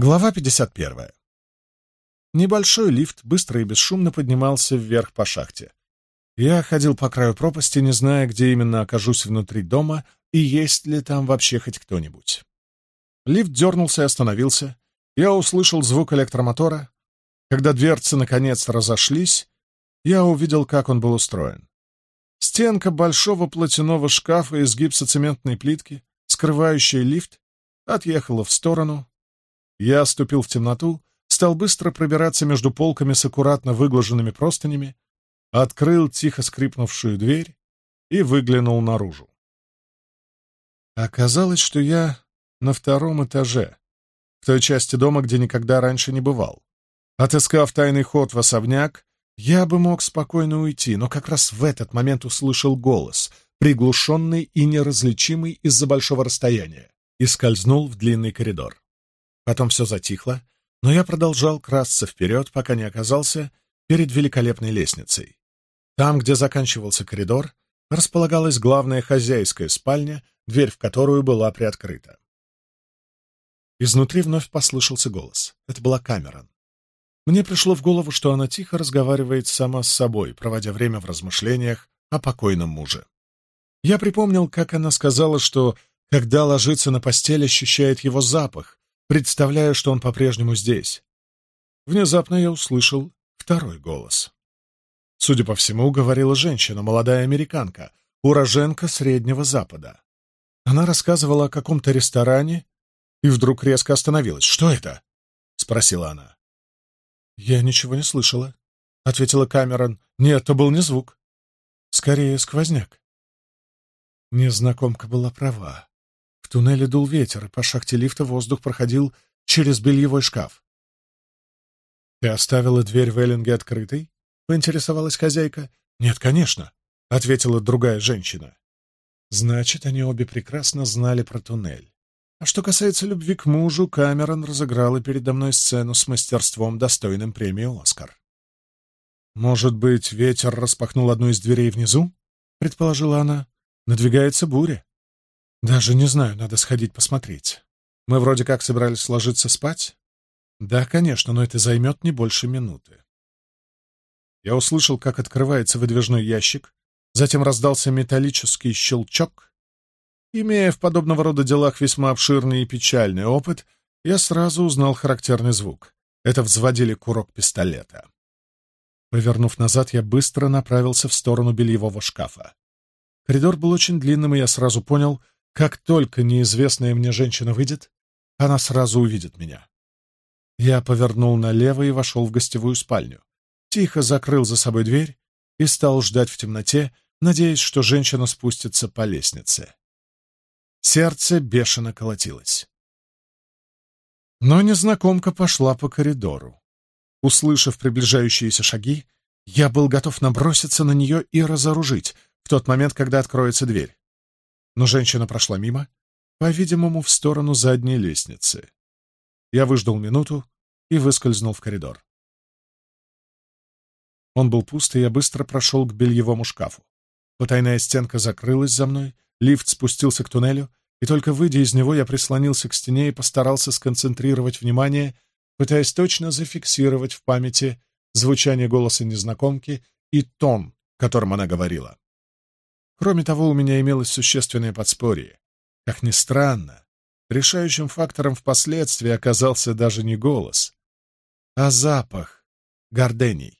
Глава 51. Небольшой лифт быстро и бесшумно поднимался вверх по шахте. Я ходил по краю пропасти, не зная, где именно окажусь внутри дома и есть ли там вообще хоть кто-нибудь. Лифт дернулся и остановился. Я услышал звук электромотора. Когда дверцы наконец разошлись, я увидел, как он был устроен. Стенка большого платяного шкафа из гипсоцементной плитки, скрывающая лифт, отъехала в сторону, я ступил в темноту, стал быстро пробираться между полками с аккуратно выглаженными простынями, открыл тихо скрипнувшую дверь и выглянул наружу. Оказалось, что я на втором этаже, в той части дома, где никогда раньше не бывал. Отыскав тайный ход в особняк, я бы мог спокойно уйти, но как раз в этот момент услышал голос, приглушенный и неразличимый из-за большого расстояния, и скользнул в длинный коридор. Потом все затихло, но я продолжал красться вперед, пока не оказался перед великолепной лестницей. Там, где заканчивался коридор, располагалась главная хозяйская спальня, дверь в которую была приоткрыта. Изнутри вновь послышался голос. Это была Камерон. Мне пришло в голову, что она тихо разговаривает сама с собой, проводя время в размышлениях о покойном муже. Я припомнил, как она сказала, что, когда ложится на постель, ощущает его запах, представляя, что он по-прежнему здесь. Внезапно я услышал второй голос. Судя по всему, говорила женщина, молодая американка, уроженка Среднего Запада. Она рассказывала о каком-то ресторане и вдруг резко остановилась. «Что это?» — спросила она. «Я ничего не слышала», — ответила Камерон. «Нет, это был не звук. Скорее, сквозняк». Незнакомка была права. В туннеле дул ветер, и по шахте лифта воздух проходил через бельевой шкаф. «Ты оставила дверь Веллинге открытой?» — поинтересовалась хозяйка. «Нет, конечно», — ответила другая женщина. Значит, они обе прекрасно знали про туннель. А что касается любви к мужу, Камерон разыграла передо мной сцену с мастерством, достойным премии «Оскар». «Может быть, ветер распахнул одну из дверей внизу?» — предположила она. «Надвигается буря. «Даже не знаю, надо сходить посмотреть. Мы вроде как собирались ложиться спать?» «Да, конечно, но это займет не больше минуты». Я услышал, как открывается выдвижной ящик, затем раздался металлический щелчок. Имея в подобного рода делах весьма обширный и печальный опыт, я сразу узнал характерный звук. Это взводили курок пистолета. Повернув назад, я быстро направился в сторону бельевого шкафа. Коридор был очень длинным, и я сразу понял — как только неизвестная мне женщина выйдет, она сразу увидит меня. Я повернул налево и вошел в гостевую спальню. Тихо закрыл за собой дверь и стал ждать в темноте, надеясь, что женщина спустится по лестнице. Сердце бешено колотилось. Но незнакомка пошла по коридору. Услышав приближающиеся шаги, я был готов наброситься на нее и разоружить в тот момент, когда откроется дверь. Но женщина прошла мимо, по-видимому, в сторону задней лестницы. Я выждал минуту и выскользнул в коридор. Он был пуст, и я быстро прошел к бельевому шкафу. Потайная стенка закрылась за мной, лифт спустился к туннелю, и только выйдя из него, я прислонился к стене и постарался сконцентрировать внимание, пытаясь точно зафиксировать в памяти звучание голоса незнакомки и тон, которым она говорила. Кроме того, у меня имелось существенное подспорье. Как ни странно, решающим фактором впоследствии оказался даже не голос, а запах гордений.